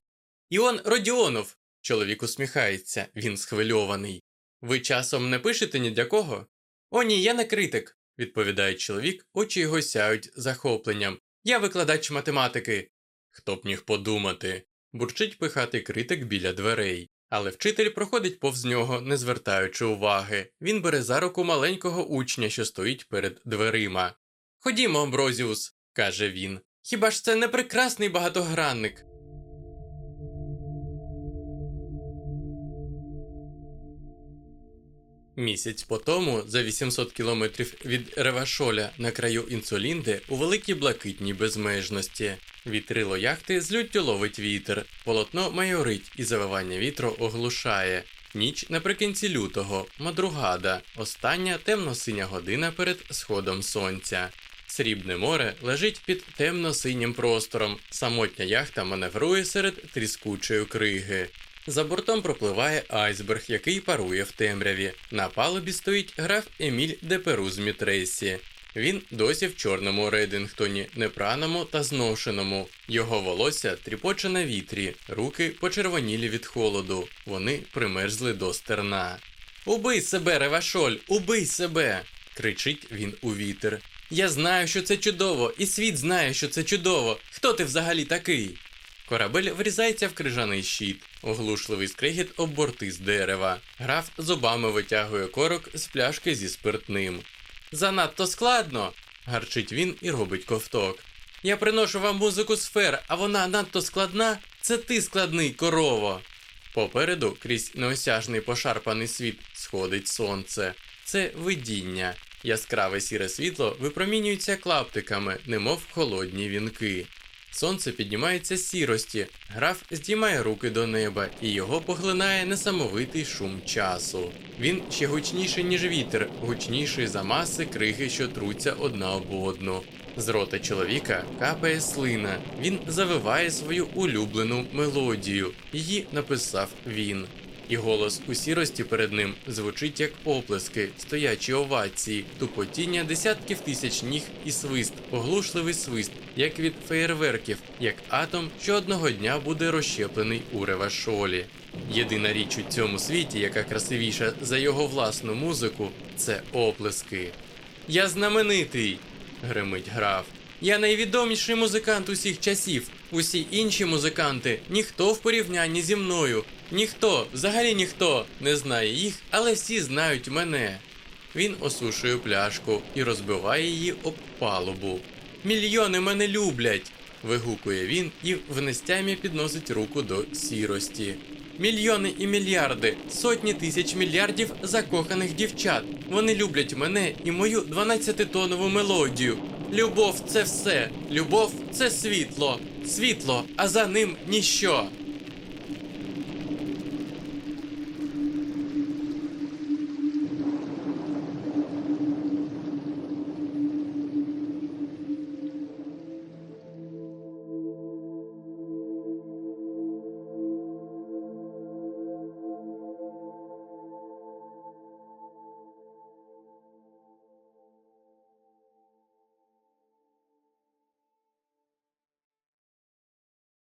Іон Родіонов. Чоловік усміхається, він схвильований. Ви часом не пишете ні для кого? О, ні, я не критик, відповідає чоловік, очі його сяють захопленням. Я викладач математики. Хто б міг подумати? бурчить пихатий критик біля дверей. Але вчитель проходить повз нього, не звертаючи уваги. Він бере за руку маленького учня, що стоїть перед дверима. Ходімо, Амброзіус, каже він. Хіба ж це не прекрасний багатогранник? Місяць по тому, за 800 кілометрів від Ревашоля на краю інсулінди, у великій блакитній безмежності. Вітрило яхти з люттю ловить вітер, полотно майорить і завивання вітру оглушає. Ніч наприкінці лютого, мадругада, остання темно-синя година перед сходом сонця. Срібне море лежить під темно-синім простором. Самотня яхта маневрує серед тріскучої криги. За бортом пропливає айсберг, який парує в темряві. На палубі стоїть граф Еміль Деперу з Мітрейсі. Він досі в чорному Рейдингтоні, непраному та зношеному. Його волосся тріпоче на вітрі, руки почервонілі від холоду. Вони примерзли до стерна. Убий себе, Ревашоль, убий себе! кричить він у вітер. Я знаю, що це чудово, і світ знає, що це чудово. Хто ти взагалі такий? Корабель врізається в крижаний щит, оглушливий скригіт об борти з дерева. Граф зубами витягує корок з пляшки зі спиртним. Занадто складно, гарчить він і робить ковток. Я приношу вам музику сфер, а вона надто складна. Це ти складний корово. Попереду, крізь неосяжний пошарпаний світ, сходить сонце. Це видіння. Яскраве сіре світло випромінюється клаптиками, немов холодні вінки. Сонце піднімається з сірості, граф здіймає руки до неба, і його поглинає несамовитий шум часу. Він ще гучніший, ніж вітер, гучніший за маси криги, що труться одна об одну. З рота чоловіка капає слина. Він завиває свою улюблену мелодію. Її написав він. І голос у сірості перед ним звучить як оплески, стоячі овації, тупотіння десятків тисяч ніг і свист, оглушливий свист, як від феєрверків, як атом, що одного дня буде розщеплений у ревашолі. Єдина річ у цьому світі, яка красивіша за його власну музику, це оплески. Я знаменитий, гримить граф. Я найвідоміший музикант усіх часів. Усі інші музиканти ніхто в порівнянні зі мною. Ніхто, взагалі ніхто не знає їх, але всі знають мене. Він осушує пляшку і розбиває її об палубу. Мільйони мене люблять. вигукує він і в нестямі підносить руку до сірості. Мільйони і мільярди, сотні тисяч мільярдів закоханих дівчат. Вони люблять мене і мою 12-тонову мелодію. Любов це все. Любов це світло. Світло, а за ним ніщо.